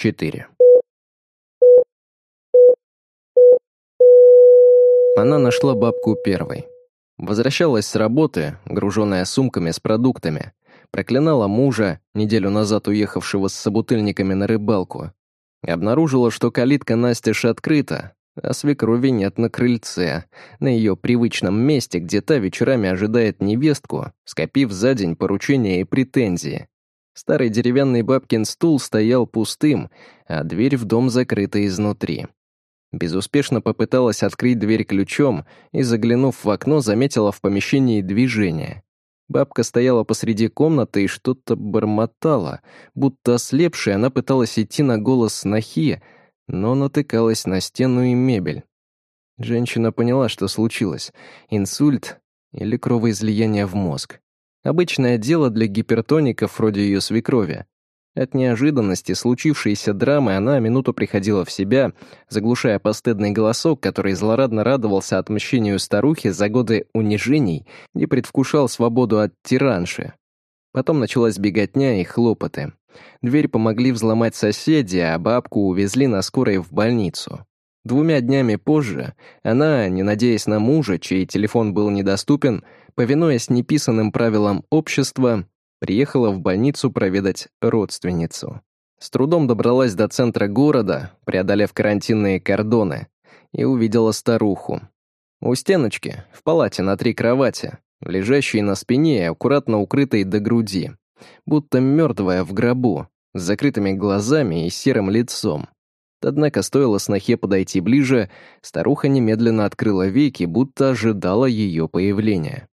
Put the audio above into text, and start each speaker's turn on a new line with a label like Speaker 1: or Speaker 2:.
Speaker 1: 4. Она нашла бабку первой. Возвращалась с работы, груженная сумками с продуктами. Проклинала мужа, неделю назад уехавшего с собутыльниками на рыбалку. Обнаружила, что калитка настежь открыта, а свекрови нет на крыльце, на ее привычном месте, где та вечерами ожидает невестку, скопив за день поручения и претензии. Старый деревянный бабкин стул стоял пустым, а дверь в дом закрыта изнутри. Безуспешно попыталась открыть дверь ключом и, заглянув в окно, заметила в помещении движение. Бабка стояла посреди комнаты и что-то бормотала. Будто ослепшая, она пыталась идти на голос снохи, но натыкалась на стену и мебель. Женщина поняла, что случилось. Инсульт или кровоизлияние в мозг. Обычное дело для гипертоников вроде ее свекрови. От неожиданности случившейся драмы она минуту приходила в себя, заглушая постыдный голосок, который злорадно радовался отмщению старухи за годы унижений и предвкушал свободу от тиранши. Потом началась беготня и хлопоты. Дверь помогли взломать соседи, а бабку увезли на скорой в больницу. Двумя днями позже она, не надеясь на мужа, чей телефон был недоступен, повинуясь неписанным правилам общества, приехала в больницу проведать родственницу. С трудом добралась до центра города, преодолев карантинные кордоны, и увидела старуху. У стеночки, в палате на три кровати, лежащей на спине и аккуратно укрытой до груди, будто мертвая в гробу, с закрытыми глазами и серым лицом. Однако стоило снохе подойти ближе, старуха немедленно открыла веки, будто ожидала ее появления.